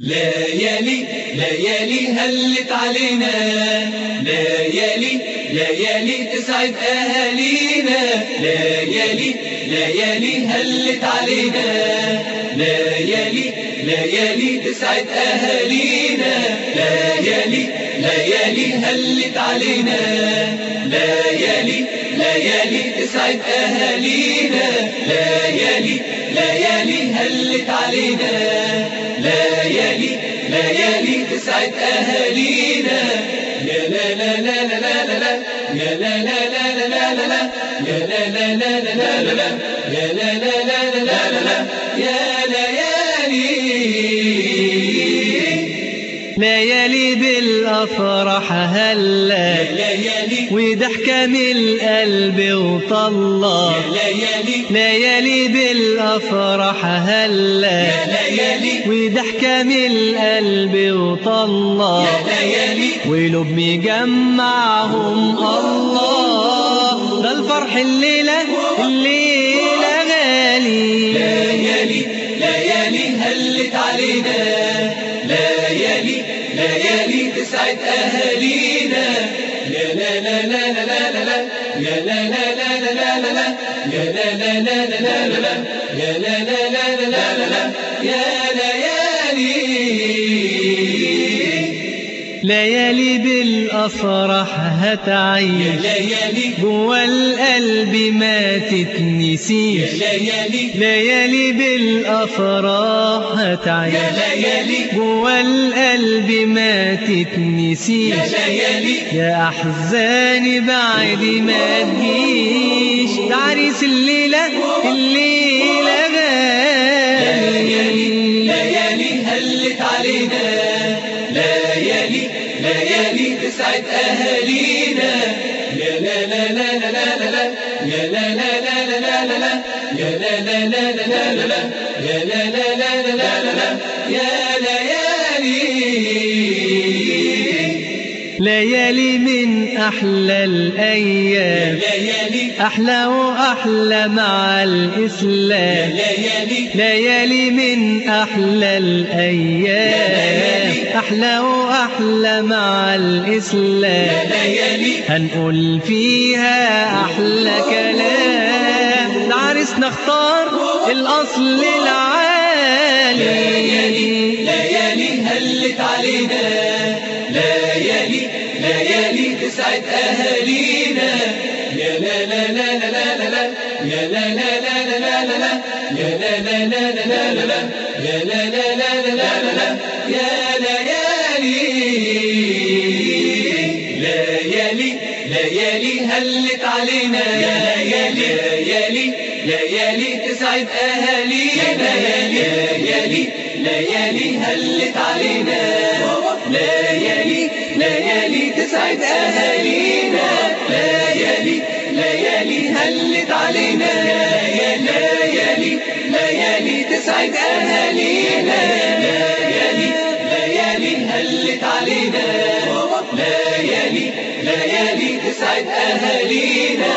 ليالي ليالي هلت علينا. ليالي ليالي تسعد أهالينا. ليالي ليالي هلت علينا. ليالي ليالي تسعد أهالينا. ليالي ليالي هلت علينا. ليالي ليالي تسعد أهالينا. ليالي ليالي هلت علينا. ليالي تسعد أهالينا يا لا لا لا لا لا لا يا لا لا لا لا لا لا يا لا لا لا لا لا لا يا لا لا لا لا لا لا يا ليالي بالأفراح هلا وضحكة من القلب وطلع ليالي بالأفراح هلا وضحكة من القلب وطلع ولب مجمعهم الله. ده الفرح الليلة الليلة غالي. ليالي ليالي هلت علينا. ليالي ليالي تسعد أهالينا يا لا لا لا لا لا لا يا لا لا لا لا لا لا يا لا لا لا لا لا لا يا لا لا لا لا لا لا يا ليالي ليالي بالأفراح هتعيش. جوا القلب ما تتنسيش. ليالي. بالأفراح هتعيش. يا ليالي. جوا القلب ما تتنسيش. يا أحزاني بعد ما تجيش. ده عريس الليلة الليلة غالي ليالي تسعد أهالينا يا لا لا لا لا لا لا يا لا لا لا لا لا لا يا لا لا لا لا لا لا يا لا لا لا لا لا يا ليالي ليالي من أحلى الأيام. ليالي أحلى وأحلى مع الإسلام. ليالي ليالي من أحلى الأيام. أحلى وأحلى مع الإسلام. ليالي هنقول فيها أحلى كلام. لعرسنا اختار الأصل العالي. ليالي هلت علينا. ليالي ليالي تسعد أهالينا يا لا لا لا لا لا لا يا لا لا لا لا لا لا يا لا لا لا لا لا لا يا لا لا لا لا لا لا يا ليالي ليالي ليالي هلت علينا ليالي ليالي ليالي تسعد أهالينا ليالي ليالي هلت علينا تسعد أهالينا ليالي ليالي هلت علينا ليالي ليالي تسعد أهالينا ليالي ليالي هلت علينا. ليالي ليالي تسعد أهالينا